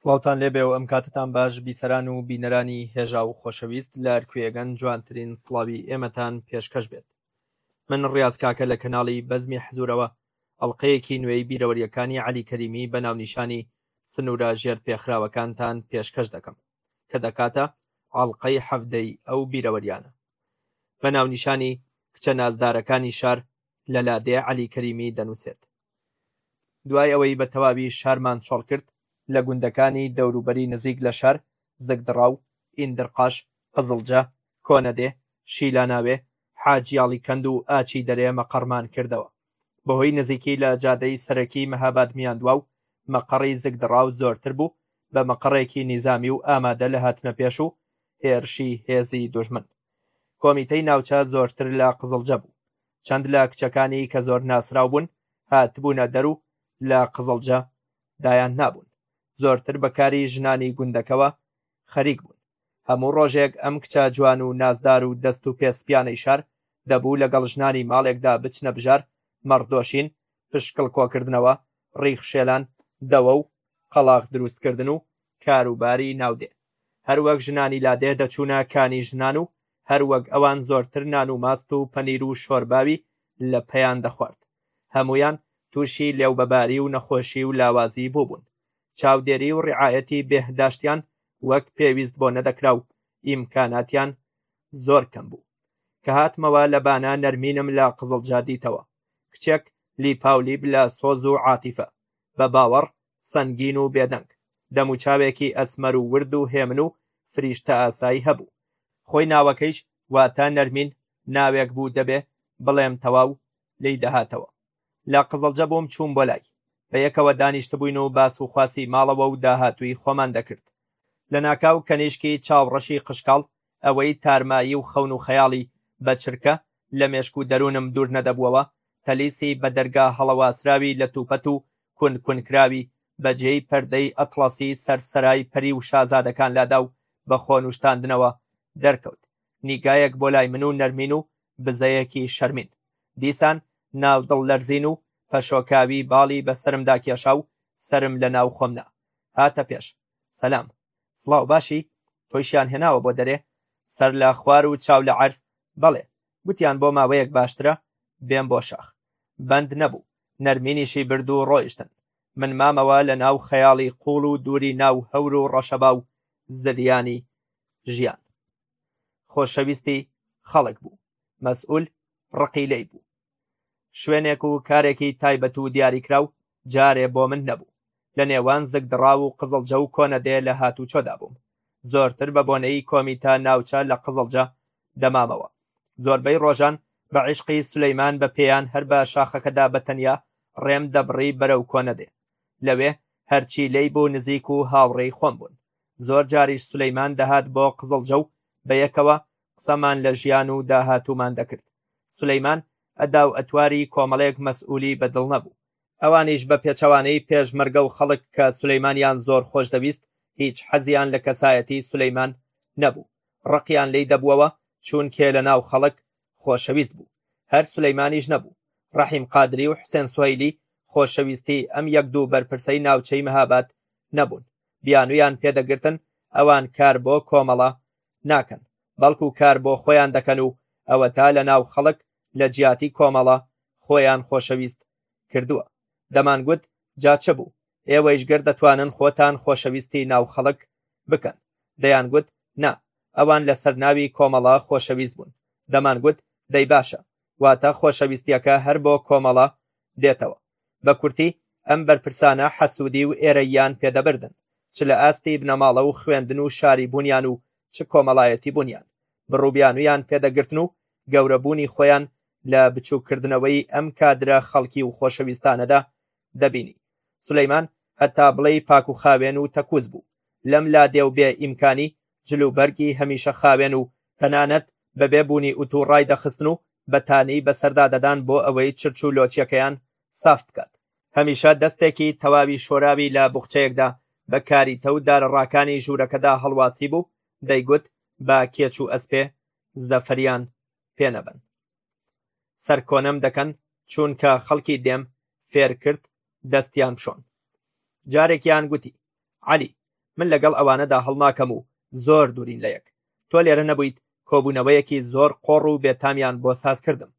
سڵاوتان لێ بێ و ئەم کاتەتان باش بیسەران و بینەرانی هێژا و خۆشەویست لە هەر کوێگەن جوانترین سڵاوی ئێمەتان پێشکەش بێت من ڕیاز کاکە لە کەناڵی بەزمی حزورەوە ئەڵقەیەکی نوێی بیرەوەریەکانی عەلی کەریمی بە ناونیشانی سنورە ژێر پێخراوەکانتان پێشکەش دەکەم کە دەکاتە ئەڵقەی حەڤدەی ئەو بیرەوەریانە بە ناونیشانی کچە نازدارەکانی شار لە لادێ عەلی کەریمی دەنووسێت دوای ئەوەی بە تەواوی شارمان چۆڵ کرد، لە گوندەکانی دەوروبەری نزیک لە شار، زگدڕاو، ئیندرقاش، قزڵجە، کۆنەدێ، شیلاناوێ، حاجیاڵیکەند و ئاچی دەرێ مەقەڕمان کردەوە. بەهۆی نزیکی لە جادەی سەرەکی مەهاباد-میاندواو و مەقەڕی زگدڕاو زۆرتر بوو، بە مەقەڕێکی نیزامی و ئامادە لە هاتنەپێش و هێرشی هێزی دوژمن. کۆمیتەی ناوچە زۆرتر لە قزڵجە بوو. چەند لە کچەکانی کە زۆر ناسراو بوون هاتبوونە دەر و لە قزڵجە دایان نابوون زۆرتر بەکاری ژنانی گوندەکەوە خەریک بوون هەموو ڕۆژێک ئەم کچە جوان و نازدار و دەست و پێسپیانەی شار دەبوو لەگەڵ ژنانی ماڵێکدا بچنە بژار مەڕدۆشین پشکڵ کۆکردنەوە ڕیخشێلان دەوە و قەڵاخ دروستکردن و کاروباری ناودێ هەروەک ژنانی لادێ دەچوونە کانی ژنان و هەروەک ئەوان زۆرتر نان و ماست و پەنیر و شۆرباوی لە پێیان دەخوارد هەمویان تووشی لێوبەباری و نەخۆشی و لاوازی بووبوون چاودێری و ڕعاەتی بێهداشتیان وەک پێویست بۆ نەدەکرا و ئیمکاناتیان زۆر کەم بوو کە هاتمەوە لە بانە نەرمینم لە قزڵجا دیتەوە کچێک لیپاولیب لە سۆز و عاتیفە بە باوەڕ، سەنگین و بێدەنگ، دەموچاوێکی ئەسمەر و ورد و هێمن و فریشتەئاسایی هەبوو. خۆی ناوەکەیش واتە نەرمین، ناوێک بوو دەبێ بڵێم تەواو لێی دەهاتەوە. لە قزڵجە بووم چووم بۆ لای. بەیەکەوە دانیشتبووین و باس و خواسی ماڵەوە و داهاتووی خۆمان دەکرد. لەناکاو کەنیشکی چاوڕەشی قشکاڵ ئەوەی تارمایی و خەون و خەیاڵی بە چرکە لە مێشک و دەروونم دوور نەدەبووەوە، تەلیسی بە دەرگا هەڵەواسراوی لەتوپەت و کون کون کراوی بە جێی پەردەی ئەتڵەسی سەر سەرای پەری و شازادەکان لادا و بە خۆ نووشتاندنەوە دەرکەوت نیگایەک بۆ لای من و نەرمین و بزەیەکی شەرمین دیسان ناو دڵ لەرزین و پەشۆکاوی باڵی بە سەرمدا کێشا و سەرم لە ناو خۆم نا هاتە پێش سەلام سڵاو باشی تۆیشیان هێناوە بۆ دەرێ سەر لە خوار و چاو لە عەرز بەڵێ گوتیان بۆ ماوەیەک باشترە بێم بۆ شاخ بەند نەبوو نەرمینیشی برد و ڕۆیشتن من مامەوە لە ناو خەیاڵی قوڵ و دووری ناو هەور و ڕەشەبا و زریانی ژیان خۆشەویستی خەڵک بوو مەسئول ڕقی لی بوو شوێنێک و کارێکی تایبەت و دیاریکراو جارێ بۆ من نەبوو لە نێوان زگ دڕاو و قزڵجە و کۆنە دێ لە هاتوچۆدا بووم زۆرتر بە بۆنەی کۆمیتە ناوچە لە قزڵجە دەمامەوە زۆربەی ڕۆژان بە عیشقی سولەیمان بە پێیان هەر بە شاخەکەدا بە تەنیا ڕێم دەبڕی بەرەو کۆنە دێ لەوێ هەرچی لی بوو نزیک و هاوڕێی خۆم بوون زۆر جاریش سولەیمان دەهات بۆ قزڵجە و بە یەکەوە قسەمان لە ژیان و داهاتوومان دەکرد. سولەیمان ئەدا و ئەتواری کۆمەڵێک مەسئولی بە دڵ نەبوو. ئەوانیش بە پێچەوانەی پێشمەرگە و خەڵک کە سولەیمانیان زۆر خۆش دەویست، هیچ حەزیان لە کەسایەتی سولەیمان نەبوو. ڕقیان لێی دەبووەوە چوونکێ لە ناو خەڵک خۆشەویست بوو. هەر سولەیمانیش نەبوو. ڕەحیم قادری و حوسێن سوهەیلی خۆشەویستی ئەم یەک دوو بەرپرسەی ناوچەی مهاباد نەبوون. بیانوویان پێ دەگرتن ئەوان کار بۆ کۆمەڵە ناکەن بەڵکو کار بۆ خۆیان دەکەن و ئەوە تا لە ناو خەڵک لە جیاتی کۆمەڵە خۆیان خۆشەویست کردووە دەمانگوت جاچە بوو ئێوەیش گەر دەتوانن خۆتان خۆشەویستی ناو خەڵک بکەن دەیانگوت نا ئەوان لەسەر ناوی کۆمەڵە خۆشەویست بوون دەمانگوت دەی باشە واتە خۆشەویستیەکە هەر بۆ کۆمەڵە دێتەوە بە کورتی ئەم بەرپرسانە حەسوودی و ئێرەییان پێدەبردن چ لە ئاستی بنەماڵە و خوێندن و شاری بوونیان و چ کۆمەڵایەتی بوونیان بڕوبیانویان پێدەگرتن و گەورەبوونی خۆیان لە بچووکردنەوەی ئەم کادرە خەڵکی و خۆشەویستانەدا دەبینی سلەیمان هەتا بڵێی پاک و خاوێن و تەکوز بوو لەم لادێ و بێ ئیمکانی جل و بەرگی هەمیشە خاوێن و تەنانەت بەبێ بوونی ئوتوو ڕای دەخستن و بەتانیی بەسەردا دەدان بۆ ئەوەی چرچ و لۆچیەکەیان ساف بکات. هەمیشە دەستێکی تەواوی شۆراوی لە بوخچەیەکدا بە کاریتە و دارەڕاکانی ژوورەکەدا هەڵواسیبوو، دەیگوت، با کێچ و ئەسپێ، زەفەریان، پێ نەبەن. سەرکۆنەم دەکەن، چوونکە خەڵکی دێم، فێر کرد، دەستیان بشۆن. جارێکیان گوتی، عەلی، من لەگەڵ ئەوانەدا هەڵناکەم و زۆر دوورین لە یەک. تۆ لێرە نەبوویت، کۆبوونەوەیەکی زۆر قۆڕ و بێتامیان بۆ ساز کردم.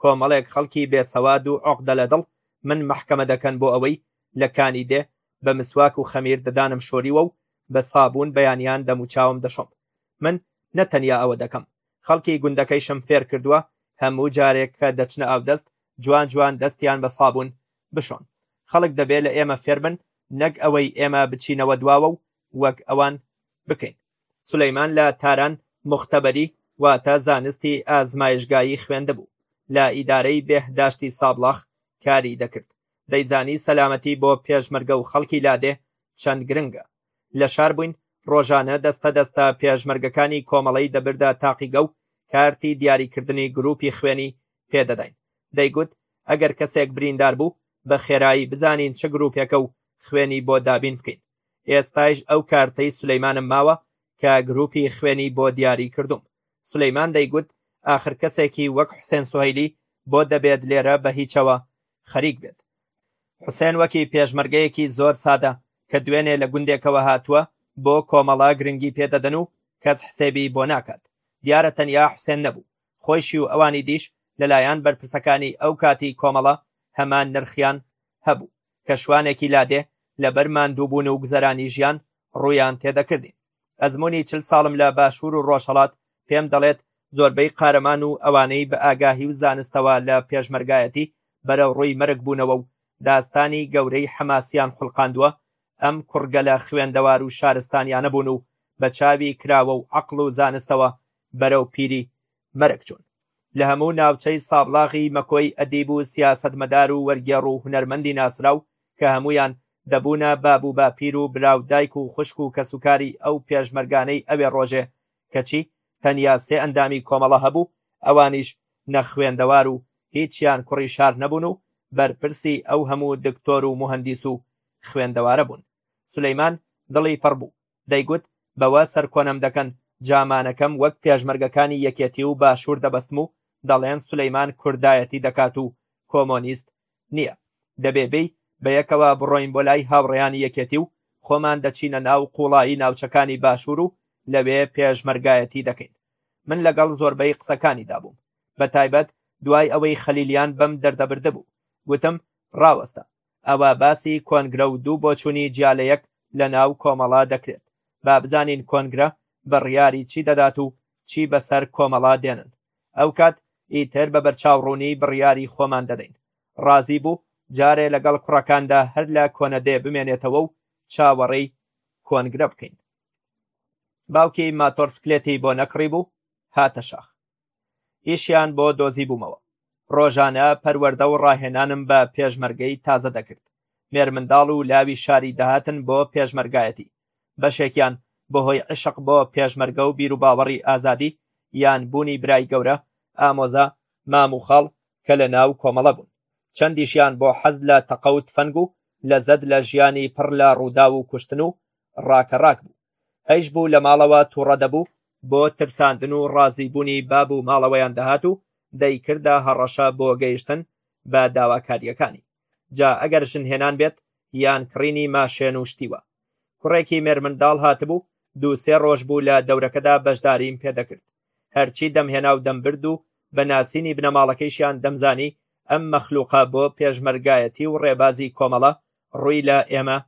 کۆمەڵێک خەڵکی بێسەواد و عۆقدە لە دڵ من مەحکەمە دەکەن بۆ ئەوەی لە کانی دێ بە مسواک و خەمیر ددانم شۆریوە و بە سابوون بەیانیان دەموچاوم دەشۆم. من نە تەنیا ئەوە دەکەم، خەڵکی گوندەکەیشم فێر کردووە هەموو جارێک کە دەچنە ئاودەست، جوان جوان دەستیان بە سابوون بشۆن، خەڵک دەبێ لە ئێمە فێر بن نەک ئەوەی ئێمە بچینەوە دواوە و وەک ئەوان بکەین. سولەیمان لە تاران موختەبەری واتە زانستی ئازمایشگایی خوێندبوو، لە ئیدارەی بێهداشتی سابڵاخ کاری دەکرد، دەیزانی سەلامەتی بۆ پێشمەرگە و خەڵکی لادێ چەند گرنگە. لە شار بووین ڕۆژانە دەستە دەستە پێشمەرگەکانی کۆمەڵەی دەبردە تاقیگە و کارتی دیاریکردنی گرووپی خوێنی پێدەداین دەیگوت ئەگەر کەسێک بریندار بوو بە خێرایی بزانین چ گروپێکە و خوێنی بۆ دابین بکەین ئێستایش ئەو کارتەی سلەیمانم ماوە کە گروپی خوێنی بۆ دیاری کردوم سلەیمان دەیگوت ئاخر کەسێکی وەک حوسێن سوهیلی بۆ دەبێت لێرە بە هیچەوە خەریک بێت حوسێن وەکی پێشمەرگەیەکی زۆر سادە کە دوێنێ لە گوندێکەوە هاتووە بۆ کۆمەڵا گرنگی پێدەدەن و کەس حسێبی بۆ ناکات دیارە تەنیا حوسێن نەبوو خۆیشی و ئەوانی دیش لەلایەن بەرپرسەکانی ئەو کاتی کۆمەڵە هەمان نرخیان هەبوو کە شوانێکی لادێ لەبەر ماندووبوون و گوزەرانی ژیان ڕوویان تێدەکردین ئەزمونی چل ساڵم لە باشوور و ڕۆژهەڵات پێم دەڵێت زۆربەی قارەمان و ئەوانەی بە ئاگاهی و زانستەوە لە پێشمەرگایەتی بەرەو ڕووی مەرگ بوونەوە و داستانی گەورەی حەماسیان خولقاندووە ئەم کوڕگەلە خوێندەوار و شارستانیانە بوون و بە چاوی کراوە و عەقڵ و زانستەوە بەرەو پیری مەرگ چوون. لە هەموو ناوچەی سابڵاغی مەکۆی ئەدیب و سیاسەتمەدار و وەرگێڕ و هونەرمەندی ناسراو کە هەموویان دەبوونە باب و باپیر و برا و دایک و خوشک و کەسوکاری ئەو پێشمەرگانەی ئەوێ ڕۆژێ کەچی تەنیا سێ ئەندامی کۆمەڵە هەبوو ئەوانیش نەخوێندەوار و هیچیان کوڕی شار نەبوون و بەرپرسی ئەو هەموو دکتۆر و موهەندیس و خوێندەوارە بوون. سولەیمان دڵی پڕ بوو. دەیگوت بەوە سەرکۆنەم دەکەن جامانەکەم وەک پێشمەرگەکانی یەکێتی و باشوور دەبەستم و دەڵێن سولەیمان کوردایەتی دەکات و کۆمۆنیست نییە دەبێ بێی بە یەکەوە بڕۆین بۆ لای هاوڕێیانی یەکێتی و خۆمان دەچینە ناو قوڵایی ناوچەکانی باشوور و لەوێ پێشمەرگایەتی دەکەین من لەگەڵ زۆربەی قسەکانی دابووم بە تایبەت دوای ئەوەی خەلیلیان بەم دەردەبردبوو گوتم ڕاوەستە ئەوە باسی کۆنگرە و دوو بۆچوونی جیا لە یەک لە ناو کۆمەڵە دەکرێت، با بزانین کۆنگرە بڕیاری چی دەدات و چی بەسەر کۆمەڵە دێنن، ئەوکات ئیتر بە بەرچاوڕوونی بڕیاری خۆمان دەدەین. ڕازی بوو جارێ لەگەڵ کوڕەکاندا هەر لە کۆنەدێ بمێنێتەوە و چاوەڕێی کۆنگرە بکەین. باوکی ماتۆرسکلێتی بۆ نەکڕیبوو، هاتە شاخ. ئیشیان بۆ دۆزی بوومەوە ڕۆژانە پەروەەردە و ڕاهێنانم بە پێشمەرگەی تازە دەکرد مێرمنداڵ و لاوی شاری دەهاتن بۆ پێشمەرگایەتی بەشێکیان بەهۆی عشق بۆ پێشمەرگە و بیروباوەڕی ئازادی یان بوونی برای گەورە ئامۆزا مام و خاڵ کە لە ناو کۆمەڵە بوون چەندیشیان بۆ حەز لە تەقە و تفەنگ و لەزەت لە ژیانی پڕ لە ڕوودا و کوشتن و ڕاکە ڕاک بوو ئەیش بوو لە ماڵەوە توڕە دەبوو بۆ ترساندن و ڕازی بوونی باب و ماڵەوەیان دەهات و دەیکردە هەڕەشە بۆ گەیشتن بە داواکارییەکانی جا ئەگەر ژن هێنان بێت یان کڕینی ماشێن و شتیوە کوڕێکی مێرمنداڵ هاتبوو دوو سێ ڕۆژ بوو لە دەورەکەدا بەشداریم پێدەکرد هەرچی دەمهێنا و دەمبرد و بە ناسینی بنەماڵەکەیشیان دەمزانی ئەم مەخلوقە بۆ پێشمەرگایەتی و ڕێبازی کۆمەڵە ڕووی لە ئێمە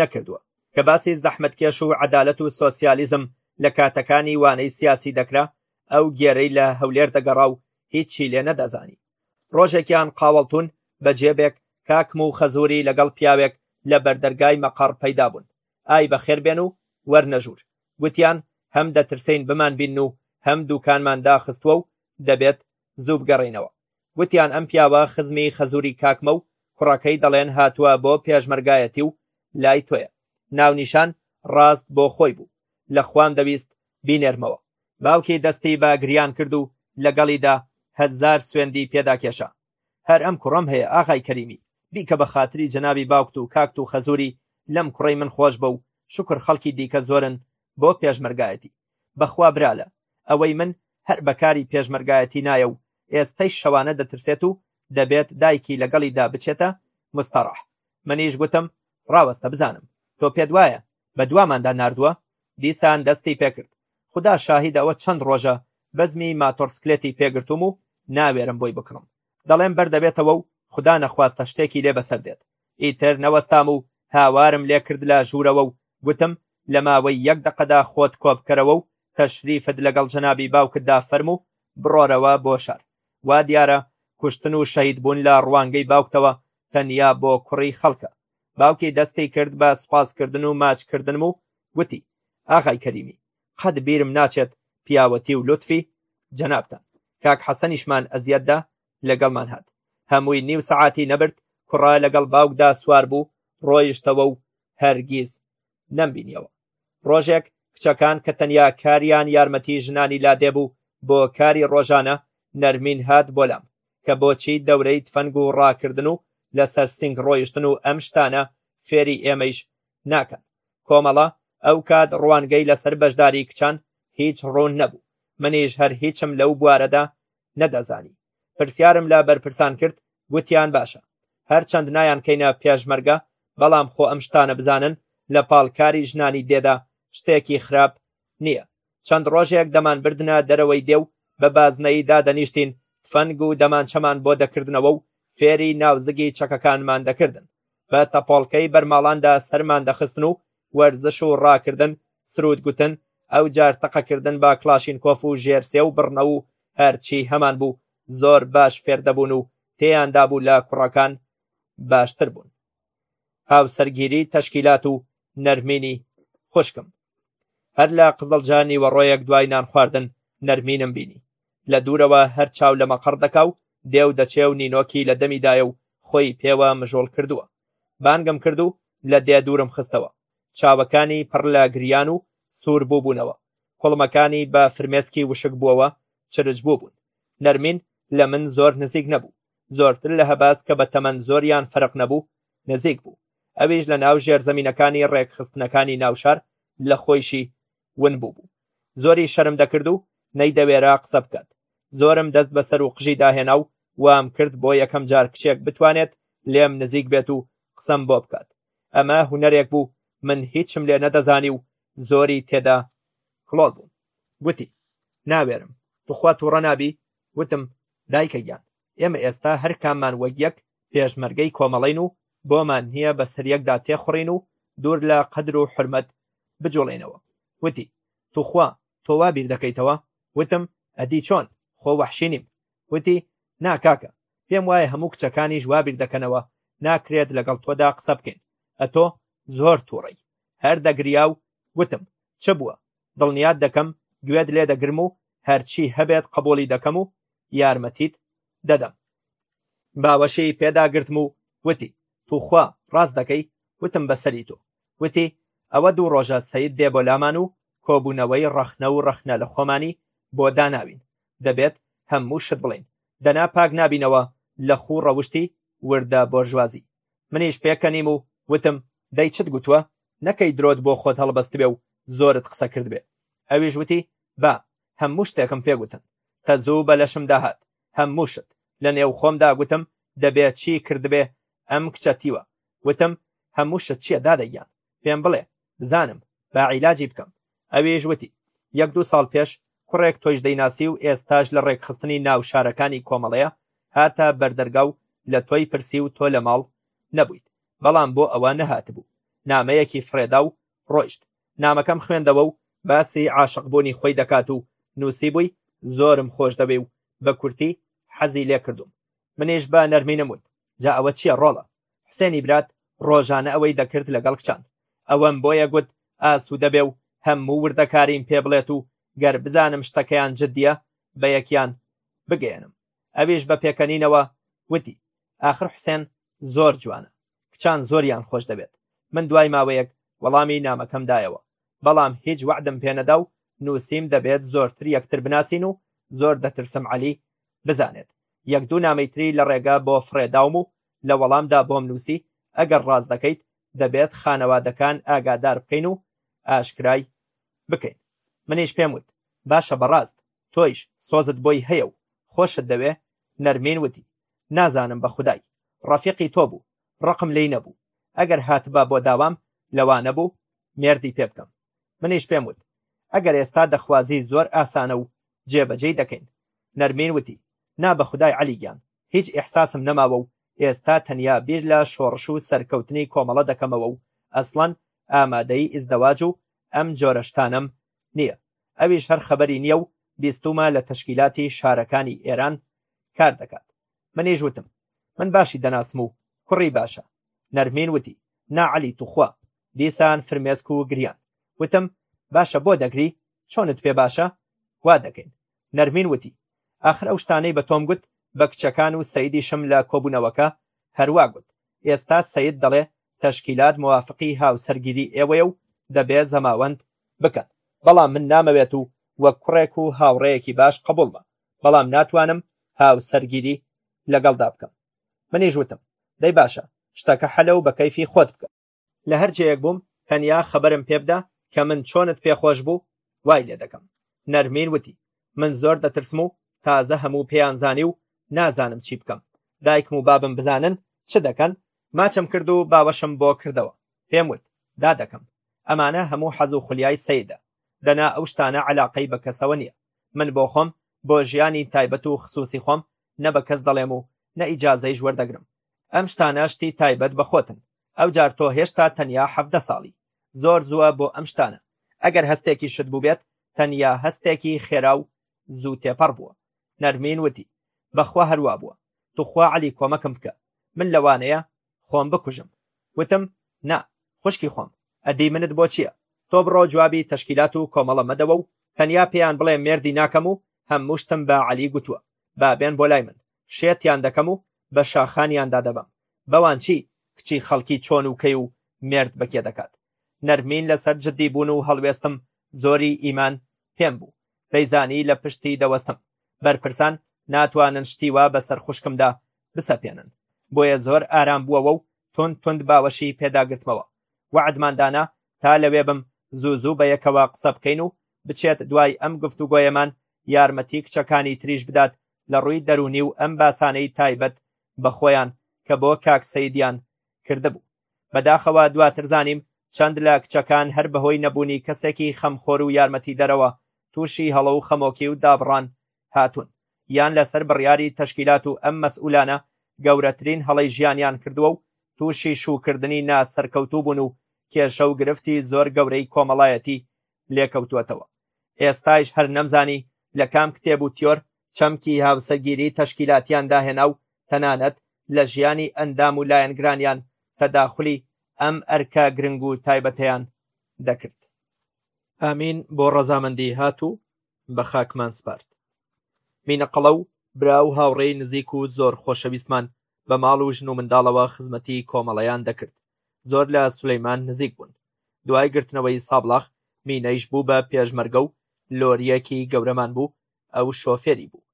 نەکردووە، کە باسی زەحمەتکێش و عەدالەت و سۆسیالیزم لە کاتەکانی وانەی سیاسی دەکرا، ئەو گێرەی لە هەولێر دەگەڕا و هیچی لێ نەدەزانی. ڕۆژێکیان قاوەڵتوون بە جێبێک، کاک موو خەزووری لەگەڵ پیاوێک لە بەردەرگای مەقەڕ پەیدا بوون، ئای بەخێر بێن و وەرنە ژوور. گوتیان هەم دەترسێین بمانبینن و هەم دووکانمان داخستووە و دەبێت زوو بگەڕێینەوە. گوتیان ئەم پیاوە خزمی خەزوری کاکمە و کوڕەکەی دەڵێن هاتووە بۆ پێشمەرگایەتی و لای تۆیە ناونیشان ڕاست بۆ خۆی بوو لە خوام دەویست بینێرمەوە باوکی دەستی بە گریان کرد و لەگەڵیدا هەزار سوێندی پێدا کێشا هەر ئەم کوڕەم هەیە ئاغای کەریمی بیکە بە خاتری جەنابی باوکت و کاکت و خەزوری لەم کوڕی من خۆش بە و شکر خەڵکی دیکە زۆرن بۆ پێشمەرگایەتی بەخوا برالە ئەوەی من هەر بەکاری پێشمەرگایەتی نایە و ئێستەیش شەوانە دەترسێت و دەبێت دایکی لەگەڵیدا بچێتە مستەڕەح منیش گوتم ڕاوەستە بزانم تۆ پێت وایە بە دواماندا ناردووە دیسان دەستی پێکرد خدا شاهید ئەوە چەند ڕۆژە بەزمی ماتۆڕسکلێتی پێگرتوم و ناوێرم بۆی بکڕم دەڵێم بەردەبێتەوە و خدا نەخواستە شتێکی لێ بەسەر دێت ئیتر نەوەستام و هاوارم لێ کرد لە ژوورەوە و گوتم لە ماوەی یەک دەقەدا خۆت کۆبکەرەوە و تەشریفت لەگەڵ جەنابی باوکتدا فەرموو و بڕۆرەوە بۆ شار وا دیارە کوشتن و شەهید بوون لە ڕوانگەی باوکتەوە تەنیا بۆ کوڕی خەڵکە باوکی دەستی کرد بە سوپاسکردن و ماچکردنم و گوتی ئاغای کەریمی قەت بیرم ناچێت پیاوەتی و لوتفی جەنابتان کاک حەسەنیشمان ئەزیەتدا لەگەڵمان هات هەمووی نیو سەعاتی نەبرد کوڕە لەگەڵ باوکدا سوار بوو ڕۆیشتەوە و هەرگیز نەمبینیەوە ڕۆژێک کچەکان کە تەنیا کاریان یارمەتی ژنانی لا دێبوو بۆ کاری ڕۆژانە نەرمین هات بۆلام کە بۆچی دەورەی تفەنگ و ڕاکردن و لەسەر سنگ ڕۆیشتن و ئەم شتانە فێری ئێمەیش ناکەن کۆمەڵە ئەو کات ڕوانگەی لەسەر بەشداری کچان هیچ ڕوون نەبوو منیش هەر هیچم لەو بوارەدا نەدەزانی پرسیارم لە بەرپرسان کرد گوتیان باشە هەرچەند نایان کەینە پێشمەرگە بەڵام خۆ ئەم شتانە بزانن لە پاڵ کاری ژنانی دێدا شتێکی خراپ نییە چەند ڕۆژێک دەمان بردنە دەرەوەی دێ و بە بازنەی دادەنیشتین تفەنگ و دەمانچەمان بۆ دەکردنەوە و فێری ناوزگی چەکەکانمان دەکردن بە تەپۆڵکەی بەرماڵاندا سەرمان دەخستن و وەرزش و ڕاکردن، سروود گوتن، ئەوجار تەقەکردن بە کڵاشینکۆف و ژێرسێ و بڕنەو و هەرچی هەمان بوو، زۆر باش فێر دەبوون و تێیاندا بوو لە کوڕەکان باشتر بوون. هاوسەرگیری تەشکیلات و نەرمینی خوشکم. هەر لە قزڵجە نیوەڕۆیەک دوای نانخواردن نەرمینم بینی. لە دوورەوە هەر چاو لە مەقەڕ دەکا و دێو دەچێ و نینۆکی لە دەمیدایە و خۆی پێوە مژۆڵ کردووە بانگم کرد و لە دێ دوورم خستەوە چاوەکانی پڕ لە گریان و سوور بووبوونەوە کوڵمەکانی بە فرمێسکی وشک بووەوە چرج بوو بوون نەرمین لە من زۆر نزیک نەبوو زۆرتر لە هەباز کە بە تەمەەن زۆریان فەرق نەبوو نزیک بوو ئەویش لە ناو ژێرزەمینەکانی ڕێکخستنەکانی ناوشار لە خۆیشی ون بووبوو زۆری شەرم دەکرد و نەیدەوێرا قسە بکات زۆرم دەست بەسەر و قژی داهێنا و وام کرد بۆ یەکەم جار کچێک بتوانێت لێم نزیک بێت و قسەم بۆ بکات ئەمە هوەرێک بوو من هیچم لێ نەدەزانی و زۆری تێدا کڵۆڵ بووم گوتی ناوێرم توخوا تووڕە نابی وتم دایکە گیان ئێمە ئێستا هەرکاممان وەک یەک پێشمەرگەی کۆمەڵەین و بۆمان نییە بەسەریەکدا تێخوڕین و دوور لە قەدر و حورمەت بجوڵێینەوە وتی توخوا تۆ وا بیر دەکەیتەوە وتم ئەدی چۆن خۆ وەحشی نیم وتی نا کاکە پێم وایە هەموو کچەکانیش وا بیر دەکەنەوە ناکرێت لەگەڵ تۆدا قسە بکەین ئەتۆ زۆر تووڕەی هەر دەگریا و وتم چ بووە دڵنیات دەکەم گوێت لێ دەگرم و هەرچی هەبێت قبولی دەکەم و یارمەتیت دەدەم باوەشی پێداگرتم و وتی توخوا ڕاست دەکەی وتم بەسەری تۆ وتی ئەوە دوو ڕۆژە سەید دێ بۆ لامان و کۆبوونەوەی ڕەخنە و ڕەخنە لە خۆمانی بۆ داناوین دەبێت هەموو شت بڵین دەنا پاک نابینەوە لە خوو ڕەوشتی وردە بۆرژوازی منیش پێکەنیم و وتم دەی چت گوتووە نەکەی درۆت بۆ خۆت هەڵبەستبێ و زۆرت قسە کردبێ ئەویش وتی با هەموو شتێکم پێ گوتن. کە زوو بە لەشمدا هات هەموو شت، لە نێو خۆمدا گوتم دەبێ چی کردبێ ئەم کچە تیوە. وتم هەموو شت چییە دادە گیان، پێم بڵێ بزانم با عیلاجی بکەم. ئەویش وتی یەک دوو ساڵ پێش کوڕێک تۆیش دەیناسی و ئێستاش لە ڕێکخستنی ناو شارەکانی کۆمەڵەیە، هاتە بەر دەرگا و لە تۆی پرسی و تۆ لە ماڵ نەبوویت، بەڵام بۆ ئەوە نەهاتبوو. نامەیەکی فڕێدا و ڕۆیشت نامەکەم خوێندەوە و باسی عاشقبوونی خۆی دەکات و نووسیبووی زۆرم خۆش دەوێ و بە کورتی حەزی لێ کردووم منیش بە نەرمینم وت جا ئەوە چییە ڕۆڵە حسێنی برات ڕۆژانە ئەوەی دەکرد لەگەڵ کچان ئەوەم بۆیە گوت ئاسوودە بێ و هەموو وردەکاریم پێ بڵێت و گەر بزانم شتەکەیان جددیە بە یەکیان بگەیەنم ئەویش بە پێکەنینەوە وتی ئاخر حسێن زۆر جوانە کچان زۆریان خۆش دەوێت من دوای ماوەیەک وەڵامی نامەکەم دایەوە بەڵام هیچ وەعدم پێنەدا و نووسیم دەبێت زۆرتر یەکتر بناسین و زۆر دەترسم عەلی بزانێت یەک دوو نامەی تری لە ڕێگە بۆ فڕێداوم و لە وەڵامدا بۆم نووسی ئەگەر ڕاست دەکەیت دەبێت خانەوادەکان ئاگادار بکەین و ئاشکرای بکەین منیش پێم وت باشە بەڕاست تۆیش سۆزت بۆی هەیە و خۆشت دەوێ نەرمین وتی نازانم بە خودای ڕەفیقی تۆ بوو ڕقم لێی نەبوو ئەگەر هاتبا بۆ داوام لەوا نەبوو مێردی پێ بکەم منیش پێم وت ئەگەر ئێستا دەخوازی زۆر ئاسانە و جێبەجێی دەکەین نەرمین وتی نا بە خودای عەلی گیان هیچ ئیحساسم نەماوە و ئێستا تەنیا بیر لە شۆڕش و سەرکەوتنی کۆمەڵە دەکەمەوە و ئەسڵەن ئامادەی ئیزدەواج و ئەم جۆرە شتانەم نیە ئەویش هەر خەبەری نیە و بیستومە لە تەشکیلاتی شارەکانی ئێران کار دەکات منیش وتم من باشی دەناسم و کوڕی باشە نەرمین وتی نا عەلی توخوا دیسان فرمێسک و گریان وتم باشە بۆ دەگری چۆنت پێ باشە وا دەکەین نەرمین وتی ئاخر ئەو شتانەی بە تۆم گوت بە کچەکان و سەیدیشم لە کۆبوونەوەکە هەروا گوت ئێستا سەید دەڵێ تەشکیلات موافقی هاوسەرگیری ئێوەیە و دەبێ زەماوەند بکەن، بەڵام من نامەوێت و وەک کوڕێک و هاوڕێیەکی باش قبوڵمە، بەڵام ناتوانم هاوسەرگیری لەگەڵدا بکەم. منیش وتم، دەی باشە، شتەکە حەلە و بە کەیفی خۆت بکە. لە هەر جێیەک بووم تەنیا خەبەرم پێ بدە کە من چۆنت پێ خۆش بوو وای لێ دەکەم. نەرمین وتی، من زۆر دەترسم و تازە هەموو پێیان زانی و نازانم چی بکەم، دایکم و بابم بزانن چ دەکەن، ماچم کرد و باوەشم بۆ کردەوە، پێم وت، دادەکەم، ئەمانە هەموو حەز و خولیای سەیدە، دەنا ئەو شتانە عەلاقەی بە کەسەوە نییە، من بۆ خۆم، بۆ ژیانی تایبەت و خسووسی خۆم، نە بە کەس دەڵێم و نە ئیجازەیش وەردەگرم، ئەم شتانە شتی تایبەت بە خۆتن، ئەوجار تۆ هێشتا تەنیا حەڤدە ساڵی، زۆر زووە بۆ ئەم شتانە، ئەگەر هەستێکیشت بووبێت، تەنیا هەستێکی خێرا و زوو تێپەڕ بووە نەرمین وتی بەخوا هەروا بووە توخوا عەلی کۆمەکم بکە من لەوانەیە خۆم بکوژم وتم نا خوشکی خۆم ئەدی منت بۆ چییە تۆ بڕۆ جوابی تەشکیلات و کۆمەڵە مەدەوە و تەنیا پێیان بڵێ مێردی ناکەم و هەموو شتم بە عەلی گوتووە با بێن بۆ لای من شێتیان دەکەم و بە شاخانیاندا دەبەم بەوان چی کچی خەڵکی چۆن و کەی و مێرد بەکێ دەکات نەرمین لەسەر جددی بوون و هەڵوێستم زۆری ئیمان پێم بوو دەیزانی لە پشتی دەوەستم بەرپرسان ناتوانن شتی وا بەسەر خوشکمدا بسەپێنن بۆیە زۆر ئارام بووەوە و تۆن تۆند باوەشی پێداگرتمەوە وعدماندانا تا لەوێ بم زوو زوو بە یەکەوە قسە بکەین و بچێت دوای ئەم گفتوگۆیەمان یارمەتی کچەکانی تریش بدات لە ڕووی دەرونی و ئەم باسانەی تایبەت بە خۆیان کە بۆ کاک سەیدیان کردبوو بەداخەوە دواتر زانیم چەند لە کچەکان هەر بەهۆی نەبوونی کەسێکی خەمخۆر و یارمەتیدەرەوە تووشی هەڵە و خەمۆکی و دابڕان هاتوون، یان لەسەر بڕیاری تەشکیلات و ئەم مەسئولانە گەورەترین هەڵەی ژیانیان کردووە و تووشی شووکردنی ناسەرکەوتوو بوون و کێشە و گرفتی زۆر گەورەی کۆمەڵایەتی لێکەوتووەتەوە ئێستایش هەر نەمزانی لە کام کتێب و تیۆر چەمکی هاوسەگیری تەشکیلاتیان داهێنا و تەنانەت لە ژیانی ئەندام و لایەنگرانیان تەداخلی ئەم ئەرکە گرنگ و تایبەتیان دەکرد ئامین بۆ ڕەزامەندی هات و بە خاکمان سپارد مینە قەڵە و برا و هاوڕێی نزیک و زۆر خۆشەویستمان بە ماڵ و ژن و منداڵەوە خزمەتی کۆمەڵەیان دەکرد زۆر لە سولەیمان نزیک بوون دوای گرتنەوەی سابڵاخ مینەیش بوو بە پێشمەرگە و لۆریەکی گەورەمان بوو ئەو شۆفێری بوو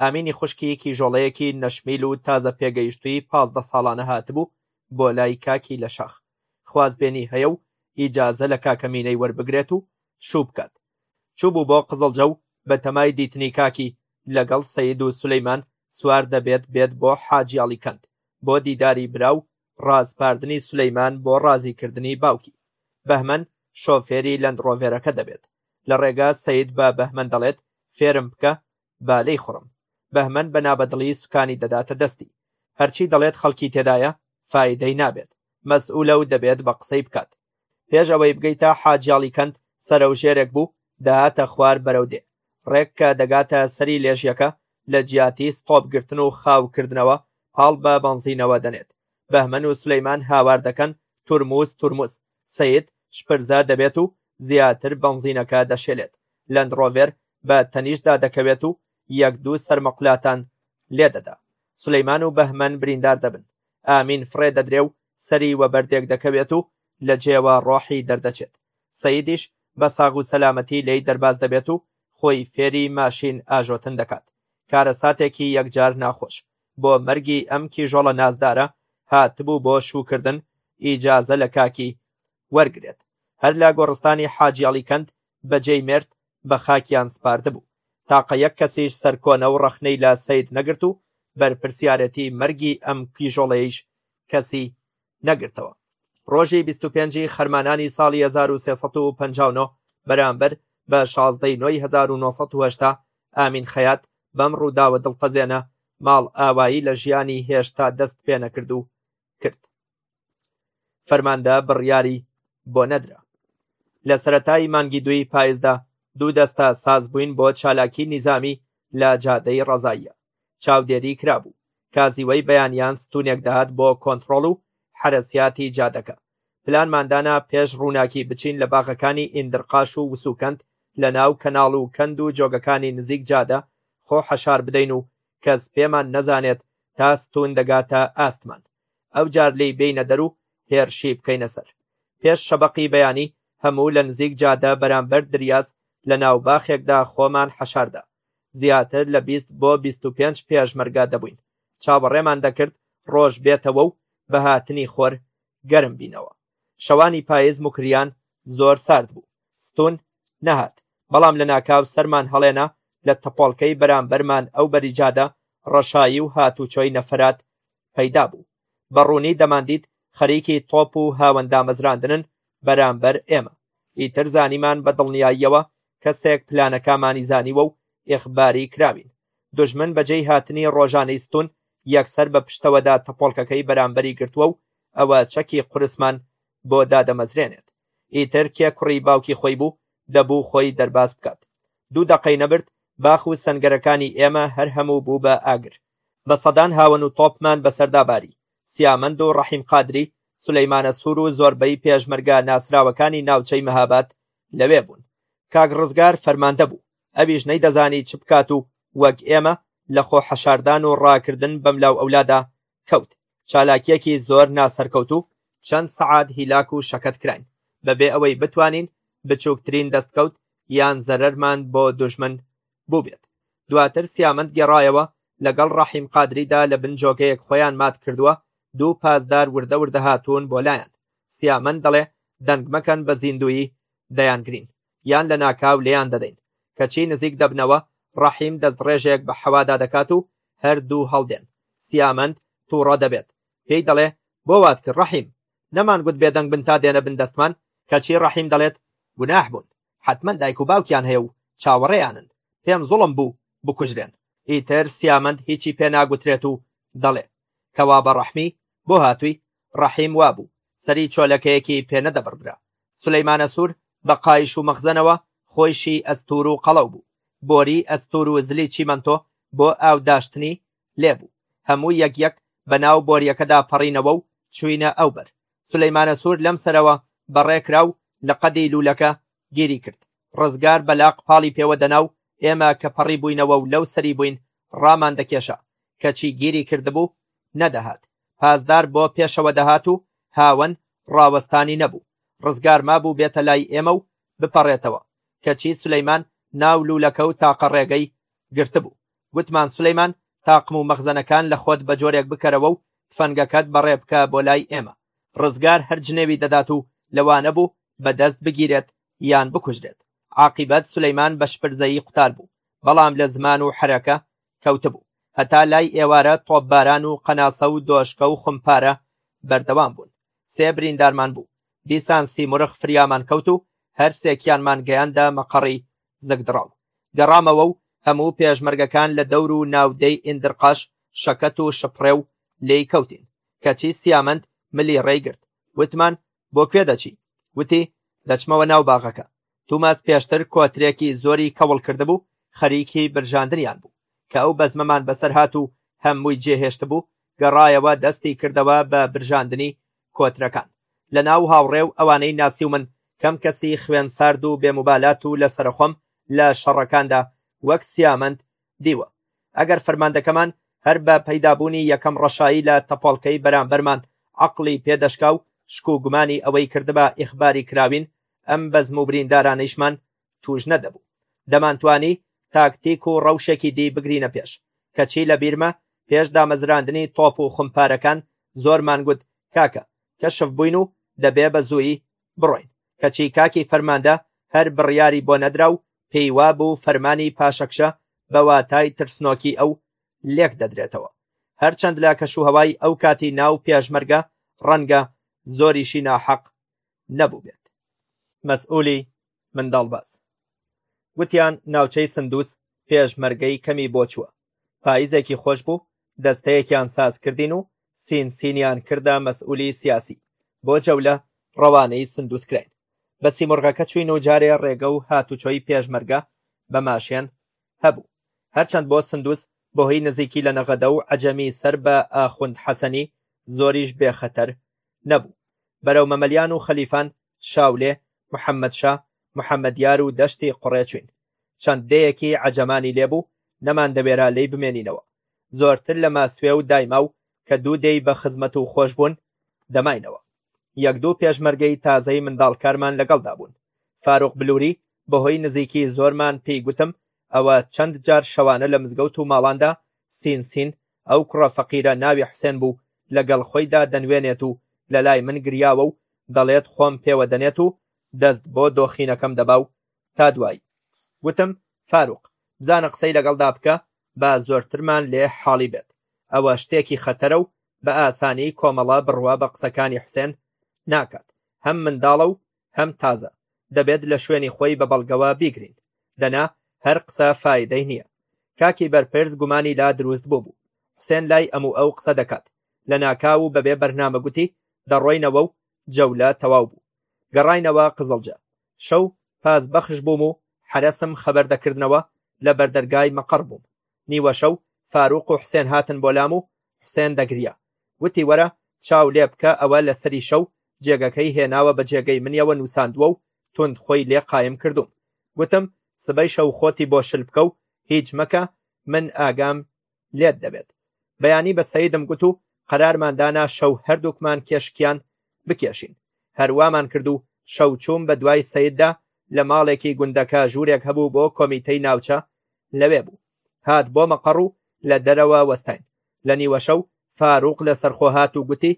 ئامینی خوشکی کیژۆڵەیەکی نەشمیل و تازە پێگەیشتووی پازدە ساڵانە هاتبوو بۆ لای کاکی لە شاخ خوازبێنی هەیە و ئیجازە لە کاکەمینەی وەربگرێت و شوو بکات چووبوو بۆ قزڵجە و بە تەمای دیتنی کاکی لەگەڵ سەید و سولەیمان سوار دەبێت بێت بۆ حاجیاڵی کەند بۆ دیداری برا و ڕازپاردنی سولەیمان بۆ ڕازیکردنی باوکی بەهمەن شۆفێری لەندڕۆڤێرەکە دەبێت لە ڕێگا سەید بە بەهمەن دەڵێت فێرم بکە با لێی خوڕم. بەهمەن بە نابەدڵی سوکانی دەداتە دەستی. هەرچی دەڵێت خەڵکی تێدایە، فایدەی نابێت. مەسئولە و دەبێت بە قسەی بکات. پێش ئەوەی بگەیتە حاجیاڵی کەند، سەرەوژێرێک بوو، دەهاتە خوار بەرەو دێ. ڕێک کە دەگاتە سەری لێژیەکە، لە جیاتی ستۆپ گرتن و خاو کردنەوە، پاڵ بە بەنزینەوە دەنێت. بەهمەن و سولەیمان هاوار دەکەن، تورموز، تورموز. سەید شپرزە دەبێت و زیاتر بەنزینەکە دەشێلێت، لەند ڕۆڤێر بە تەنیشتدا دەکەوێت و یەک دوو سەرمەقولاتان لێدەدا، سولەیمان و بەهمەن بریندار دەبن، ئامین فڕێ دەدرێ و سەری وە بەردێک دەکەوێت و لە جێوە ڕۆحی دەردەچێت، سەیدیش بە ساغ و سەلامەتی لێی دەرباز دەبێت و خۆی فێری ماشین ئاژۆتن دەکات، کارەساتێکی یەکجار ناخۆش. بۆ مەرگی ئەم کیژۆڵە نازدارە هاتبوو بۆ شووکردن ئیجازە لە کاکی وەرگرێت هەر لە گۆڕستانی حاجیاڵی کەند بەجێی مرد بە خاکیان سپاردبوو تاقە یەک کەسیش سەرکۆنە و ڕەخنەی لە سید نەگرت و بەرپرسیارەتی مەرگی ئەم کیژۆڵەیش کەسی نەگرتەوە ڕۆژی 25 خەرمانانی ساڵی 1359 بەرامبەر بە 16 نۆی 1970 ئامین خەیات بەم ڕووداوە دڵتەزێنە ماڵ ئاوایی لە ژیانی هێشتا دەست پێ نەکرد و کرد فەرماندە بڕیاری بۆ نەدرا لە سەتای مانگی دوی پایزدا دوو دەستە سازبووین بۆ چالاکی نیزامی لە جادەی ڕزاییە چاودێری کرابوو، کازیوەی بەیانیان ستونێک دەهات بۆ کۆنتڕۆڵ و حەرەسیاتی جادەکە، پلانمان دانا پێش ڕووناکی بچین لە باغەکانی ئیندرقاش و وسوکەند لەناو کەناڵ و کەند و جۆگەکانی نزیک جادە خۆ حەشار بدەین و کەس پێمان نەزانێت تا ستون دەگاتە ئاستمان ئەوجار لێی بێینە دەر و هێرشی بکەینە سەر پێش شەبەقی بەیانی هەموو لە نزیک جادە بەرامبەر دریاز لە ناو باخێکدا خۆمان حەشاردا زیاتر لە بیست بۆ بیست و پێنج پێشمەرگە دەبووین، چاوەڕێمان دەکرد ڕۆژ بێتەوە و بە هاتنی خۆر گەرم بینەوە. شەوانی پایز موکریان زۆر سارد بوو، ستوون نەهات، بەڵام لەناکاو سەرمان هەڵێنا لە تەپۆڵکەی بەرامبەرمان ئەو بەری جادە ڕەشایی و هاتوچۆی نەفرات پەیدا بوو بە ڕوونی دەماندیت خەریکی تۆپ و هاوەن دامەزراندنن بەرامبەر ئێمە ئیتر زانیمان بە دڵنیاییەوە کەسێک پلانەکامانی زانیوە و ئێخباری کراوین دژمن بەجێی هاتنی ڕۆژانەی ستون یەکسەر بە پشتەوەدا تەپۆڵکەکەی بەرامبەری گرتووە و ئەوە چەکی قورسمان بۆ دادەمەزرێنێت ئیتر کێ کوڕی باوکی خۆی بوو دەبوو خۆی دەرباز بکات دوو دەقەی نەبرد باخ و سنگەرەکانی ئێمە هەر هەموو بوو بە ئاگر بە سەدان هاوەن و تۆپمان بەسەردا باری، سیامەند و ڕەحیم قادری، سولەیمانە سوور و زۆربەی پێشمەرگە ناسراوەکانی ناوچەی مەهاباد لەوێ بوون. کاک ڕزگار فەرماندە بوو، ئەویش نەیدەزانی چ بکات و وەک ئێمە لە خۆ حەشاردان و ڕاکردن بەملاوئەولادا کەوت، چالاکییەکی زۆر ناسەرکەوتوو، چەند سەعات هیلاک و شەکەت کراین، بەبێ ئەوەی بتوانین بچووکترین دەستکەوت یان زەرەرمان بۆ دوژمن بووبێت دواتر سیامەند گێڕایەوە لەگەڵ ڕەحیم قادریدا لە بن جۆگەیەک خۆیان مات کردووە دوو پاسدار وردە وردە هاتوون بۆ لایان سیامەند دەڵێ دەنگ مەکەن بە زیندویی دەیانگرین یان لە ناکاو لێیان دەدەین کەچی نزیک دەبنەوە ڕەحیم دەست ڕێژێک بە حەوادا دەکات و هەردوو هەڵدێن سیامەند تووڕە دەبێت پێی دەڵێ بۆ وات کرد ڕەحیم نەمان گوت بێدەنگ بن تا دێنە بن دەستمان کەچی ڕەحیم دەڵێت گوناح بوون حەتمەن دایک و باوکیان هەیە و چاوەڕێیانن، پێم زوڵم بوو بکوژرێن. ئیتر سیامەند هیچی پێ ناگوترێت و دەڵێ، کەوا بە ڕەحمی بۆ هاتووی؟ ڕەحیم وا بوو، سەری چۆلەکەیەکی پێ نەدەبڕدرا. سولەیمانەسوور بە قایش و مەخزەنەوە خۆیشی ئەستوور و قەڵەو بوو، بۆری ئەستوور و زلی چیمەنتۆ بۆ ئاوداشتنی لێبوو هەموو یەک یەک بەناو بۆریەکەدا پەڕینەوە و چوینە ئەو بەر سلیمانە سوور لەم سەرەوە بەڕێکرا و لە قەدی لوولەکە گیری کرد ڕزگار بەلاق پاڵی پێوە دەنا و ئێمە کە پەڕی بووینەوە و لەو سەری بووین ڕامان دەکێشا کەچی گیری کردبوو نەدەهات پازدار بۆ پێشەوە دەهات و هاوەن ڕاوەستانی نەبوو ڕزگار مابوو بێتە لای ئێمە و بپەڕێتەوە کەچی سلەیمان ناو لوولەکە و تاقە ڕێگەی گرتبوو گوتمان سولەیمان تاقم و مەخزەنەکان لە خۆت بە جۆرێک بکەرەوە و تفەنگەکەت بەڕێ بکە بۆ لای ئێمە، ڕزگار هەر جنێوی دەدات و لەوانە بوو بە دەست بگیرێت یان بکوژرێت، عاقیبەت سولەیمان بە شپرزەیی قوتاربوو، بەڵام لە زمان و حەرەکە کەوتبوو، هەتا لای ئێوارە تۆپباران و قەناسە و دۆشکە و خومپارە بەردەوام بوون، سێ بریندارمان بوو، دیسان سیمورغ فریامان کەوت و هەر سێکیانمان گەیاندە مەقەڕی زگدڕاو گەڕامەوە و هەموو پێشمەرگەکان لە دەور و ناودێی ئیندرقاش شەکەت و شپڕێ و لێی کەوتین کەچی سیامەند ملی ڕێی گرت وتمان بۆ کوێ دەچی وتی دەچمەوە ناو باغەکە توماس پێشتر کۆترێکی زۆری کەوڵ کردبوو خەریکی برژاندنیان بوو کە ئەو بەزمەمان بەسەر هات و هەمووی جێهێشت بوو گەڕایەوە دەستی کردەوە بە برژاندنی کۆترەکان لە ناو هاوڕێ و ئەوانەی ناسیومن کەم کەسی خوێن سارد و بێموبالات و لەسەرەخۆم لە شەڕەکاندا وەک سیامەند دیوە ئەگەر فەرماندەکەمان هەر بە پەیدابوونی یەکەم ڕەشایی لە تەپۆڵکەی بەرامبەرمان عەقڵی پێدەشکا و شکوگومانی ئەوەی کردبا ئیخباری کراوین ئەم بەزم و بریندارانەیشمان توش نەدەبوو دەمانتوانی تاکتیک و ڕەوشێکی دی بگرینە پێش کەچی لە بیرمە پێش دامەزراندنی تۆپ و خمپارەکان زۆرمان گوت کاکە کەشف بووین و دەبێ بە زوویی بڕۆین کەچی کاکی فەرماندە هەر بڕیاری بۆ نەدرا و پێی وا بوو فەرمانی پاشەکشە بە واتای ترسنۆکی ئەو لێک دەدرێتەوە هەرچەند لە کەشوهەوای ئەو کاتی ناو پێشمەرگە ڕەنگە زۆریشی ناحەق نەبووبێت مەسئولی منداڵباز وتیان ناوچەی سندوس پێشمەرگەی کەمی بۆ چووە پاییزێکی خۆش بوو دەستەیەکیان ساز کردین و سین سینیان کردە مەسئولی سیاسی بۆ جەولە ڕەوانەی سندوس کراین بە سیمرغەکە چوین و جارێ ڕێگە و هاتوچۆی پێشمەرگە بە ماشێن هەبوو هەرچەند بۆ سندوس بۆ هی نزیکی لە نەغەدە و عەجەمی سەر بە ئاخوند حەسەنی زۆریش بێخەتەر نەبوو بەرەو مەمەلیان و خەلیفان شاولێ محەممەدشا محەممەدیار و دەشتی قڕێ چوین چەند دەیەکی عەجەمانی لێبوو نەمان دەوێرا لێی بمێنینەوە زۆرتر لە ماسوێ و دایما و کە دوو دێی بە خزمەت و خۆش بوون دەماینەوە یەک دوو پێشمەرگەی تازەی منداڵکارمان لەگەڵدا بوون فاروق بلووری بەهۆی نزیکی زۆرمان پێی گوتم ئەوە چەند جار شەوانە لە مزگەوت و ماڵاندا سین سین ئەو کوڕە فەقیرە ناوی حوسێن بوو لەگەڵ خۆیدا دەنوێنێت و لە لای من گریاوە و دەڵێت خۆم پێوە دەنێت و دەست بۆ دۆخینەکەم دەبا و تا دوایی وتم فاروق بزانە قسەی لەگەڵدا بکە با زۆرترمان لێ حاڵی بێت ئەوە شتێکی خەتەرە و بە ئاسانی کۆمەڵە بڕوا بە قسەکانی حوسێن ناکات هەم منداڵە و هەم تازە دەبێت لە شوێنی خۆی بە بەڵگەوە بیگرین دەنا هەر قسە فایدەی نییە کاکی بەرپرس گومانی لا دروست بۆ بوو حسێن لای ئەم و ئەو قسە دەکات لە ناکاو و بەبێ بەرنامە گوتی دەڕۆینەوە و جەولە تەواو بوو گەڕاینەوە قزڵجە شەو پاس بەخش بووم و حرەسم خەبەر دەکردنەوە لە بەردەرگای مەقەڕ بووم نیوەشەو فاروق و حسێن هاتن بۆ لام و حسێن دەگریا وتی وەرە چاو لێ بکە ئەوە لە سەری شەو جێگەکەی هێناوە بە جێگەی منیەوە نووساندووە و توند خۆی لێ قایم کردوم گوتم سبەی شەو خۆتی بۆ شل بکە و هیچ مەکە من ئاگام لێت دەبێت بەیانی بە سەیدم گوت و قەرارماندانا شەو هەردووکمان کێشکیان بکێشین هەروامان کرد و شەو چووم بە دوای سەیددا لە ماڵێکی گوندەکە ژوورێک هەبوو بۆ کۆمیتەی ناوچە لەوێ بوو هات بۆ مەقەڕ و لە دەرەوە وەستاین لە نیوە شەو فاروق لە سەرخۆ هات و گوتی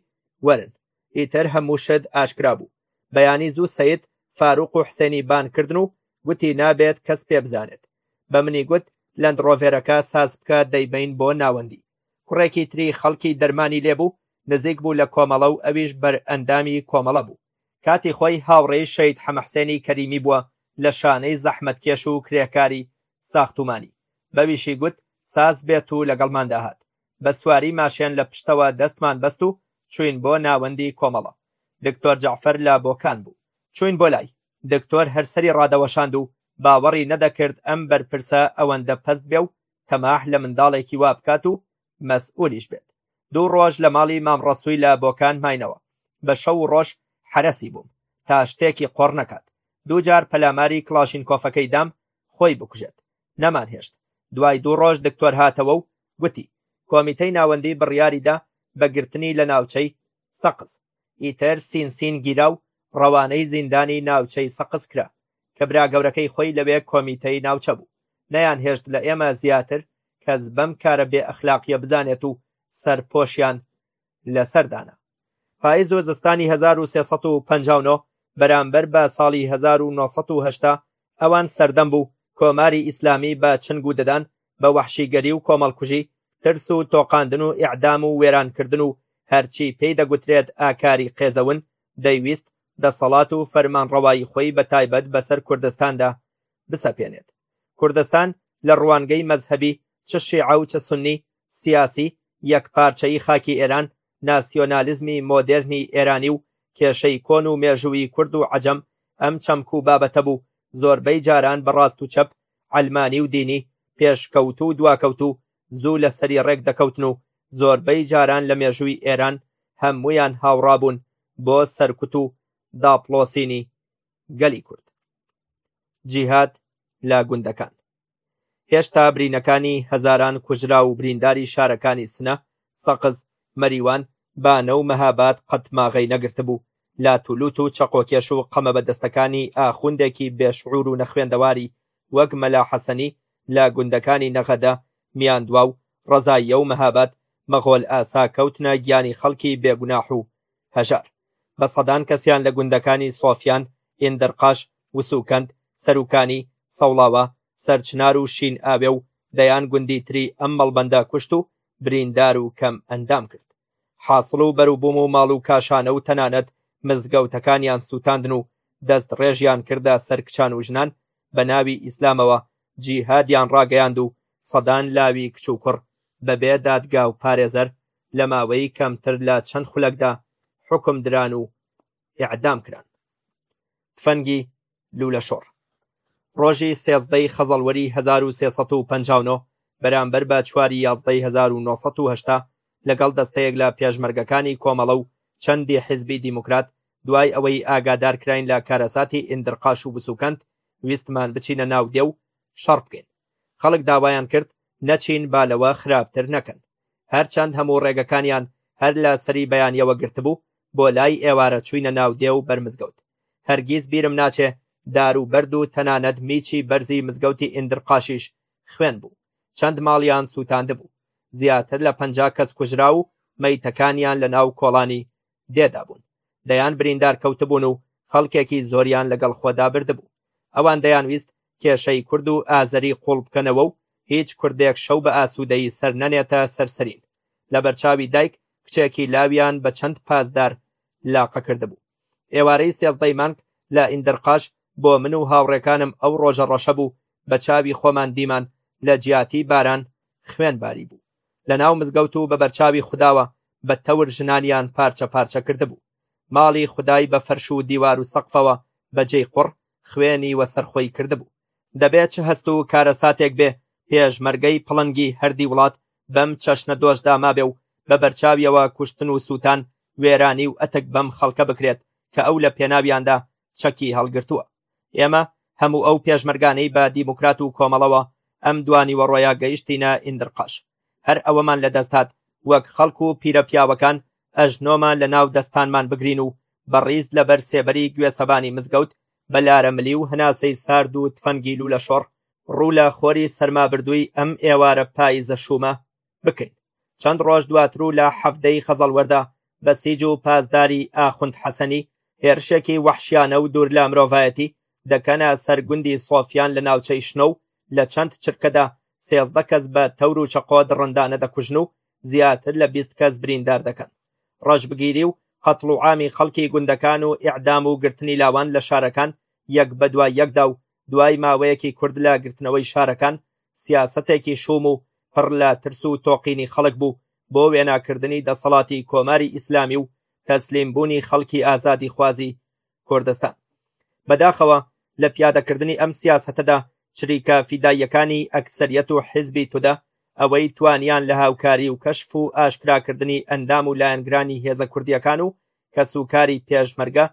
وەرن ئیتر هەموو شت ئاشکرا بوو بەیانی زوو سید فاروق و حسێنی بان کردن و گوتی نابێت کەس پێ بزانێت بە منی گوت لەند ڕۆڤێرەکە ساز بکە دەیبین بۆ ناوەندی کوڕێکی تری خەڵکی دەرمانی لێبوو نزیک بوو لە کۆمەڵە و ئەویش بەر ئەندامی کۆمەڵە بوو کاتی خۆی هاوڕێی شەید حەمەحسێنی کەریمی بووە لە شانەی زەحمەتکێش و کرێکاری ساختومانی، بەویشی گوت ساز بێت و لەگەڵماندا هات، بە سواری ماشێن لە پشتەوە دەستمان بەست و چووین بۆ ناوەندی کۆمەڵە، دکتۆر جەعفەر لە بۆکان بوو، چووین بۆ لای، دکتۆر هەر سەری ڕادەوەشاند و باوەڕی نەدەکرد ئەم بەرپرسە ئەوەندە پەست بێ و تەماح لە منداڵێکی وا بکات و مەسئولیش بێت دوو ڕۆژ لە ماڵی مام ڕەسوی لە بۆکان ماینەوە بە شەو و ڕۆژ حەرەسی بووم تا شتێکی قۆڕ نەکات دووجار پەلاماری کڵاشین کۆفەکەی دام خۆی بکوژێت نەمان هێشت دوای دوو ڕۆژ دکتۆر هاتەوە و گوتی کۆمیتەی ناوەندی بڕیاریدا بە گرتنی لە ناوچەی سەقز ئیتر سین سین گیرا و ڕەوانەی زیندانی ناوچەی سەقز کرا کە برا گەورەکەی خۆی لەوێ کۆمیتەی ناوچە بوو، نەیانهێشت لە ئێمە زیاتر کەس بەم کارە بێ ئەخلاقیە بزانێت و سەرپۆشیان لەسەر دانا. پایز و زستانی هەزار و سێ سەد و پەنجا و نۆ بەرامبەر بە ساڵی هەزار و نۆ سەد و هەشتا ئەوان سەردەم بوو کۆماری ئیسلامی بە چنگ و ددان بە وەحشیگەری و کۆمەڵکوژی ترس و تۆقاندن و ئیعدام و وێرانکردن و هەرچی پێی دەگوترێت ئاکاری قێزەون دەیویست دەسەڵات و فەرمانڕەوایی خۆی بە تایبەت بەسەر کوردستاندا بسەپێنێت. کوردستان لە ڕوانگەی مەزهەبی چ شیعە و چ سوننی، سیاسی، یەکپارچەیی خاکی ئێران، ناسیۆنالیزمی مۆدێرنی ئێرانی و کێشەی کۆن و مێژوویی کورد و عەجەم ئەم چەمک و بابەتە بوو زۆربەی جاران بە ڕاست و چەپ، عەلمانی و دینی، پێشکەوتوو و دواکەوتوو زوو لەسەری ڕێک دەکەوتن و زۆربەی جاران لە مێژووی ئێران هەموویان هاوڕا بوون بۆ سەرکوت و داپڵۆسینی گەلی کورد. جیهاد لە گوندەکان هێشتا برینەکانی هەزاران کوژرا و برینداری شارەکانی سنە، سەقز، مەریوان، بانە و مەهاباد قەتماغەی نەگرتبوو، لاتولوت و چەقۆکێش و قەمە بەدەستەکانی ئاخوندێکی بێشعور و نەخوێندەواری وەک مەلا حەسەنی لە گوندەکانی نەغەدە، میاندوا و ڕەزاییە و مەهاباد، مەغۆلئاسا کەوتنە گیانی خەڵکی بێ گوناح و هەژار. بە سەدان کەسیان لە گوندەکانی سۆفیان، ئیندرقاش، وسوکەند، سەروکانی، سەوڵاوا، سەرچنار و شین ئاوێ و دەیان گوندی تری ئەم مەڵبەندە کوشت و بریندار و کەم ئەندام کرد. حاسڵ و بەروبووم و ماڵ و کاشانە و تەنانەت مزگەوتەکانیان سووتاندن و دەستڕێژیان کردە سەر کچان و ژنان بە ناوی ئیسلامەوە جیهادیان ڕاگەیاند و سەدان لاوی کچ و کوڕ بەبێ دادگا و پارێزەر لە ماوەی کەمتر لە چەند خولەکدا حوکم دران و ئیعدام کران تفەنگی لوولە شۆڕ ڕۆژی سێزدەی خەزەڵوەری 1359 بەرامبەر بە چواری یازدەی 1970 لەگەڵ دەستەیەک لە پێشمەرگەکانی کۆمەڵە و چەندی حیزبی دیموکرات دوای ئەوەی ئاگادار کراین لە کارەساتی ئیندرقاش و بسوکەند ویستمان بچینە ناو دێ و شەڕ بکەین خەڵک داوایان کرد نەچین با لەوە خراپتر نەکەن هەرچەند هەموو ڕێگەکانیان هەر لە سەری بەیانیەوە گرتبوو بۆ لای ئێوارە چوینە ناو دێ و بەرمزگەوت هەرگیز بیرم ناچێ دار و بەرد و تەنانەت میچی بەرزی مزگەوتی ئیندرقاشیش خوێن بوو چەند ماڵیان سووتاندبوو زیاتر لە پەنجا کەس کوژرا و مەیتەکانیان لە ناو کۆڵانی دێدابوون دەیان بریندار کەوتبوون و خەڵکێکی زۆریان لەگەڵ خۆدا بردبوو ئەوان دەیانویست کێشەی کورد و ئازەری قوڵ بکەنەوە و هیچ کوردێک شەو بە ئاسوودەیی سەر نەنێتە سەرسەرین لە بەرچاوی دایک کچێکی لاویان بە چەند پاسدار لاقە کردبوو ئێوارەی سێزدەی مانگ لە ئیندرقاش بۆ من و هاوڕێکانم ئەو ڕۆژە ڕەشە بوو بە چاوی خۆمان دیمان لە جیاتی باران خوێن باری بوو لەناو مزگەوت و بەبەرچاوی خوداوە بە تەور ژنانیان پارچە پارچە کردبوو. ماڵی خودای بە فەرش و دیوار و سەقفەوە بە جێی قوڕ، خوێنی وەسەر خۆی کردبوو. دەبێ چ هەست و کارەساتێک بێ پێشمەرگەی پڵنگی هەردی وڵات بەم چەشنە دۆشدا مابێ و بە بەرچاویەوە کوشتن و سووتان، وێرانی و ئەتک بەم خەڵکە بکرێت کە ئەو لە پێناویاندا چەکی هەڵگرتووە. ئێمە هەموو ئەو پێشمەرگانەی بە دیموکرات و کۆمەڵەوە ئەم دوانیوەڕۆیە گەیشتینە ئیندرقاش هەر ئەوەمان لە دەستهات وەک خەڵک و پیرە پیاوەکان ئەژنۆمان لە ناو دەستانمان بگرین و بەڕیز لەبەر سێبەری گوێسەبانی مزگەوت بە لارەملی و هەناسەی سارد و تفەنگی لوولە شۆڕ ڕوو لە خۆری سەرمابردووی ئەم ئێوارە پاییزە شوومە بکەین چەند ڕۆژ دواتر و لە حەفدەی خەزەڵوەردا بەسیج و پاسداری ئاخوند حەسەنی هێرشێکی وەحشیانە و دوور لە مرۆڤایەتی دەکەنە سەر گوندی سۆفیان لە ناوچەی شنۆ و لە چەند چرکەدا سێزدە کەس بە تەور و چەقۆ دڕندانە دەکوژن و زیاتر لە بیست کەس بریندار دەکەن ڕەشبگیری و قەتڵ و عامی خەڵکی گوندەکان و ئیعدام و گرتنی لاوان لە شارەکان یەک بەدوای یەکدا و دوای ماوەیەکی کورد لە گرتنەوەی شارەکان سیاسەتێکی شووم و پڕ لە ترس و تۆقینی خەڵک بوو بۆ وێناکردنی دەسەڵاتی کۆماری ئیسلامی و تەسلیمبوونی خەڵکی ئازادیخوازی کوردستان. بەداخەوە لە پیادەکردنی ئەم سیاسەتەدا چریکە فیداییەکانی ئەکسەریەت و حیزبی تودە ئەوەی توانیان لە هاوکاری و کەشف و ئاشکراکردنی ئەندام و لایەنگرانی هێزە کوردییەکان و کەسوکاری پێشمەرگە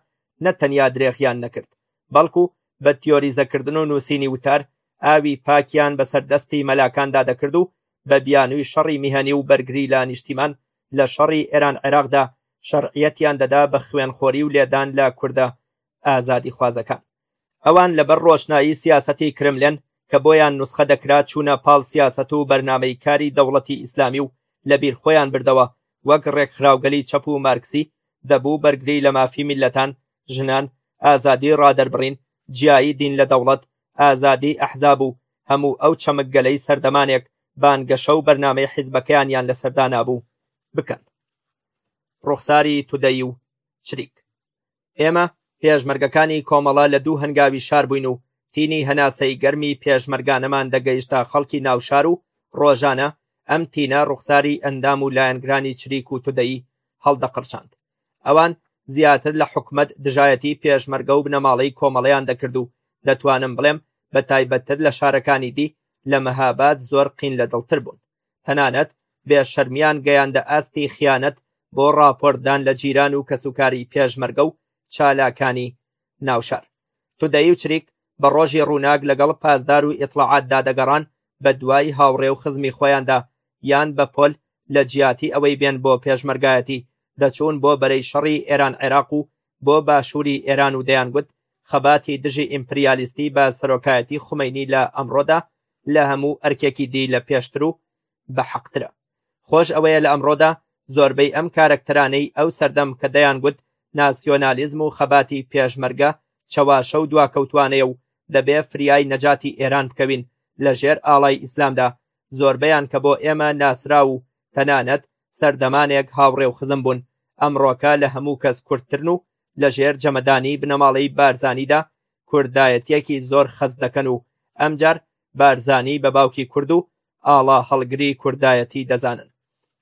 نە تەنیا درێغیان نەکرد بەڵکو بە تیۆریزەکردن و نووسینی وتار ئاوی پاکیان بەسەر دەستی مەلاکاندا دەکرد و بە بیانووی شەڕی میهنی و بەرگری لە نیشتیمان لە شەڕی ئێران عێراقدا شەرعیەتیان دەدا بە خوێنخۆری و لێدان لە کوردە ئازادی خوازەکان ئەوان لەبەر ڕۆشنایی سیاسەتی کرملن کە بۆیان نوسخە دەکرا چوونە پاڵ سیاسەت و بەرنامەی کاری دەوڵەتی ئیسلامی و لەبیر خۆیان بردەوە وەک ڕێکخراوگەلی چەپ و مارکسی دەبوو بەرگری لە مافی میللەتان، ژنان، ئازادی ڕادەربڕین، جیایی دین لە دەوڵەت، ئازادی ئەحزاب و هەموو ئەو چەمکگەلەی سەردەمانێک بانگەشە و بەرنامەی حیزبەکەیانیان لەسەر دانابوو، بکەن. ڕوخساری تودەی و چریک. ئێمە پێشمەرگەکانی کۆمەڵە لە دوو هەنگاوی شار بووین و تینی هەناسەی گەرمی پێشمەرگانەمان دەگەیشتە خەڵکی ناوشار و ڕۆژانە ئەم تینە ڕوخساری ئەندام و لایەنگرانی چریک و تودەیی هەڵدەقڕچاند ئەوان زیاتر لە حکومەت دژایەتی پێشمەرگە و بنەماڵەی کۆمەڵیان دەکرد و دەتوانم بڵێم بە تایبەتتر لە شارەکانی دی لە مەهاباد زۆر قین لە دڵتر بوون تەنانەت بێ شەرمیان گەیاندە ئاستی خیانەت بۆ ڕاپۆرتدان لە جیران و کەسوکاری پێشمەرگە و چالاکانی ناوشار تودەی و چریک بە ڕۆژی ڕووناک لەگەڵ پاسدار و ئیتلاعاتدا دەگەڕان بە دوای هاوڕێ و خزمی خۆیاندا یان بە پۆل لە جیاتی ئەوەی بێن بۆ پێشمەرگایەتی دەچوون بۆ بەرەی شەڕی ئێران عێراق و بۆ باشووری ئێران و دەیانگوت خەباتی دژی ئیمپریالیستی بە سەرۆکایەتی خومەینی لە ئەمڕۆدا لە هەموو ئەرکێکی دی لە پێشتر و بە حەقترە خۆش ئەوەیە لە ئەمڕۆدا زۆربەی ئەم کارەکتەرانەی ئەو سەردەم کە دەیان گوت ناسیۆنالیزم و خەباتی پێشمەرگە چەواشە و دواکەوتوانەیە و دەبێ فریای نەجاتی ئێران بکەوین لە ژێر ئاڵای ئیسلامدا زۆربەیان کە بۆ ئێمە ناسراو و تەنانەت سەردەمانێک هاوڕێ و خزم بوون ئەمڕۆکە لە هەموو کەس کورتترن و لە ژێر جەمەدانی بنەماڵەی بارزانیدا کوردایەتیەکی زۆر خەز دەکەن و ئەمجار بارزانی بە باوکی کورد و ئاڵا هەڵگری کوردایەتی دەزانن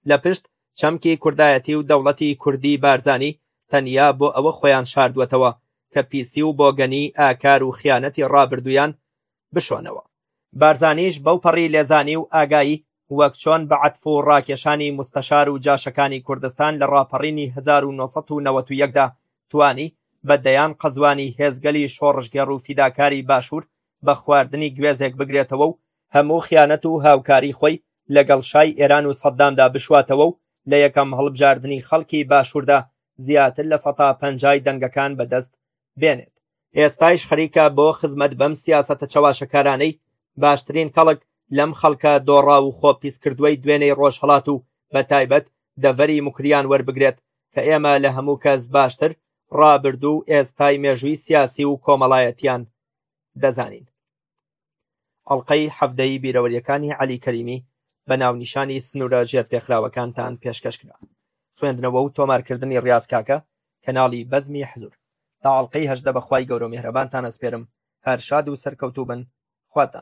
لە پشت چەمکی کوردایەتی و دەوڵەتی کوردی بارزانی تەنیا بۆ ئەوە خۆیان شاردوەتەوە کە پیسی و بۆگەنی ئاکار و خیانەتی ڕابردویان بشۆنەوە بارزانیش بەو پەڕی لێزانی و ئاگایی وەک چۆن بە عەتف و ڕاکێشانی مستەشار و جاشەکانی کوردستان لە ڕاپەڕینی هەزار و نۆ سەد و نەوەد و یەک دا توانی بە دەیان قەزوانی هێزگەلی شۆڕشگێڕ و فیداکاری باشوور بە خواردنی گوێزێک بگرێتەوە و هەموو خیانەت و هاوکاری خۆی لەگەڵ شای ئێران و سەددامدا بشواتەوە و لە یەکەم هەڵبژاردنی خەڵکی باشووردا زیاتر لە سەتا پەنجای دەنگەکان بە دەست بێنێت. ئێستایش خەریکە بۆ خزمەت بەم سیاسەتە چەواشەکارانەی باشترین کەڵک لەم خەڵکە دۆڕاو و خۆپیسکردووەی دوێنێی ڕۆژهەڵات و بە تایبەت دەڤەری موکریان وەربگرێت کە ئێمە لە هەموو کەس باشتر ڕابردوو و ئێستای مێژووی سیاسی و کۆمەڵایەتیان دەزانین ئەڵقەی حەڤدە ی بیرەوەرییەکانی عەلی کەریمی بە ناونیشانی سنوورە ژێرپێخراوەکانتان پێشکەش کرا خوێندنەوە و تۆمارکردنی ڕیاز کاکە کەناڵی بەزمی حزور تا ئەڵقەی هەژدە بەخوای گەورەو میهرەبانتان ئەسپێرم هەر شاد و سەرکەوتوو بن خواتان